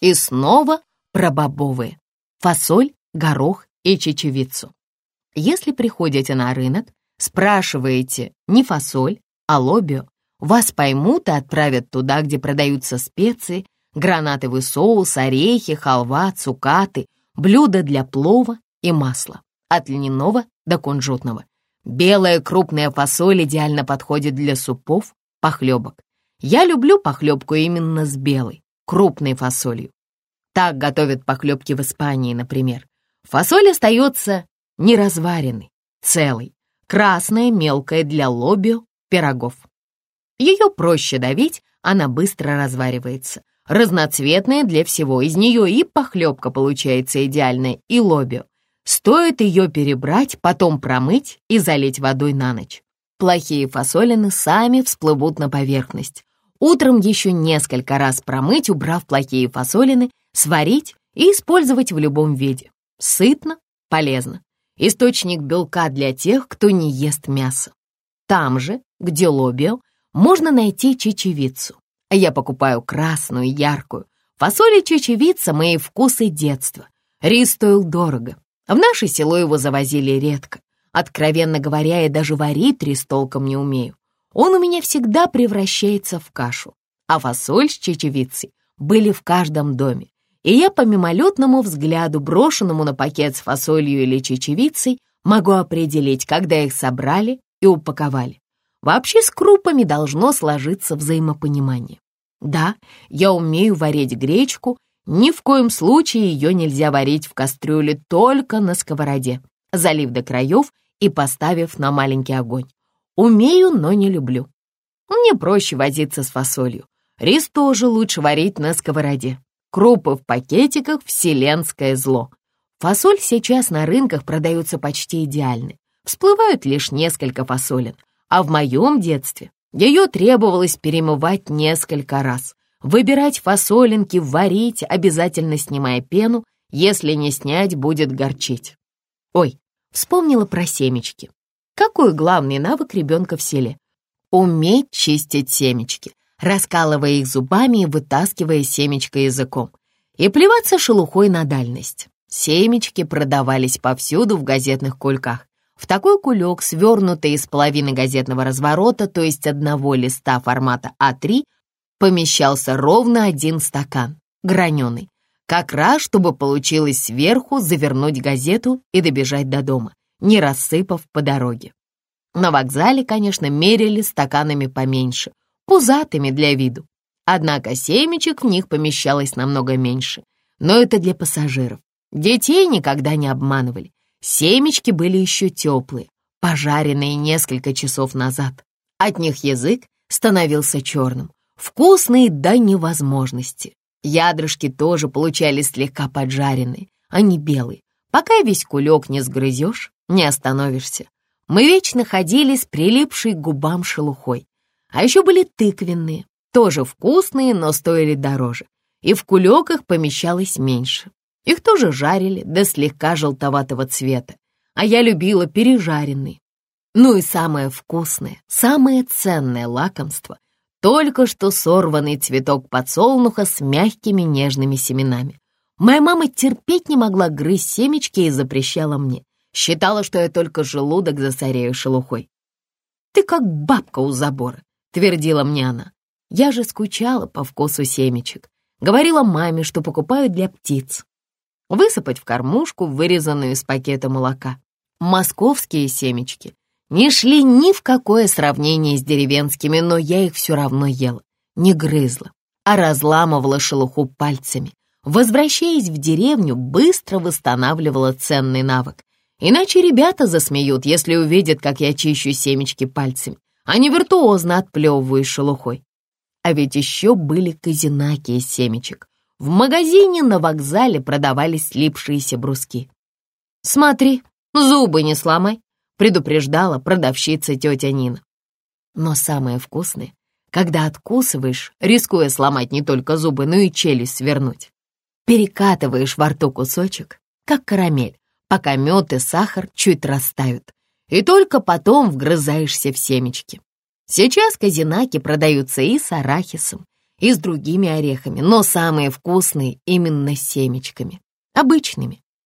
И снова про бобовые. Фасоль, горох и чечевицу. Если приходите на рынок, спрашиваете не фасоль, а лобио, вас поймут и отправят туда, где продаются специи, гранатовый соус, орехи, халва, цукаты, блюда для плова и масла, от льняного до кунжутного. Белая крупная фасоль идеально подходит для супов, похлебок. Я люблю похлебку именно с белой, крупной фасолью. Так готовят похлебки в Испании, например. Фасоль остается неразваренной, целой, красная, мелкая для лобио, пирогов. Ее проще давить, она быстро разваривается. Разноцветная для всего, из нее и похлебка получается идеальная, и лобио. Стоит ее перебрать, потом промыть и залить водой на ночь. Плохие фасолины сами всплывут на поверхность. Утром еще несколько раз промыть, убрав плохие фасолины, сварить и использовать в любом виде. Сытно, полезно. Источник белка для тех, кто не ест мясо. Там же, где лобио, можно найти чечевицу. Я покупаю красную, яркую. Фасоль и чечевица — мои вкусы детства. Рис стоил дорого. В наше село его завозили редко. Откровенно говоря, я даже варить рис толком не умею. Он у меня всегда превращается в кашу. А фасоль с чечевицей были в каждом доме. И я по мимолетному взгляду, брошенному на пакет с фасолью или чечевицей, могу определить, когда их собрали и упаковали. Вообще с крупами должно сложиться взаимопонимание. Да, я умею варить гречку, ни в коем случае ее нельзя варить в кастрюле только на сковороде, залив до краев и поставив на маленький огонь. Умею, но не люблю. Мне проще возиться с фасолью. Рис тоже лучше варить на сковороде. Крупы в пакетиках — вселенское зло. Фасоль сейчас на рынках продается почти идеально. Всплывают лишь несколько фасолин, а в моем детстве ее требовалось перемывать несколько раз. Выбирать фасолинки, варить, обязательно снимая пену, если не снять, будет горчить. Ой, вспомнила про семечки. Какой главный навык ребенка в селе? Уметь чистить семечки, раскалывая их зубами и вытаскивая семечко языком. И плеваться шелухой на дальность. Семечки продавались повсюду в газетных кульках. В такой кулек, свернутый из половины газетного разворота, то есть одного листа формата А3, помещался ровно один стакан, граненый, как раз, чтобы получилось сверху завернуть газету и добежать до дома, не рассыпав по дороге. На вокзале, конечно, мерили стаканами поменьше, пузатыми для виду. Однако семечек в них помещалось намного меньше. Но это для пассажиров. Детей никогда не обманывали. Семечки были еще теплые, пожаренные несколько часов назад. От них язык становился черным, вкусный до невозможности. Ядрышки тоже получались слегка поджаренные, а не белые. Пока весь кулек не сгрызешь, не остановишься. Мы вечно ходили с прилипшей к губам шелухой. А еще были тыквенные, тоже вкусные, но стоили дороже. И в кулек помещалось меньше. Их тоже жарили до слегка желтоватого цвета, а я любила пережаренные. Ну и самое вкусное, самое ценное лакомство — только что сорванный цветок подсолнуха с мягкими нежными семенами. Моя мама терпеть не могла грызть семечки и запрещала мне. Считала, что я только желудок засорею шелухой. «Ты как бабка у забора», — твердила мне она. Я же скучала по вкусу семечек. Говорила маме, что покупаю для птиц высыпать в кормушку, вырезанную из пакета молока. Московские семечки не шли ни в какое сравнение с деревенскими, но я их все равно ела, не грызла, а разламывала шелуху пальцами. Возвращаясь в деревню, быстро восстанавливала ценный навык. Иначе ребята засмеют, если увидят, как я чищу семечки пальцами, а не виртуозно отплевываю шелухой. А ведь еще были казинаки из семечек. В магазине на вокзале продавались слипшиеся бруски. «Смотри, зубы не сломай», — предупреждала продавщица тетя Нина. Но самое вкусное, когда откусываешь, рискуя сломать не только зубы, но и челюсть свернуть. Перекатываешь во рту кусочек, как карамель, пока мед и сахар чуть растают, и только потом вгрызаешься в семечки. Сейчас казинаки продаются и с арахисом, и с другими орехами, но самые вкусные именно с семечками, обычными.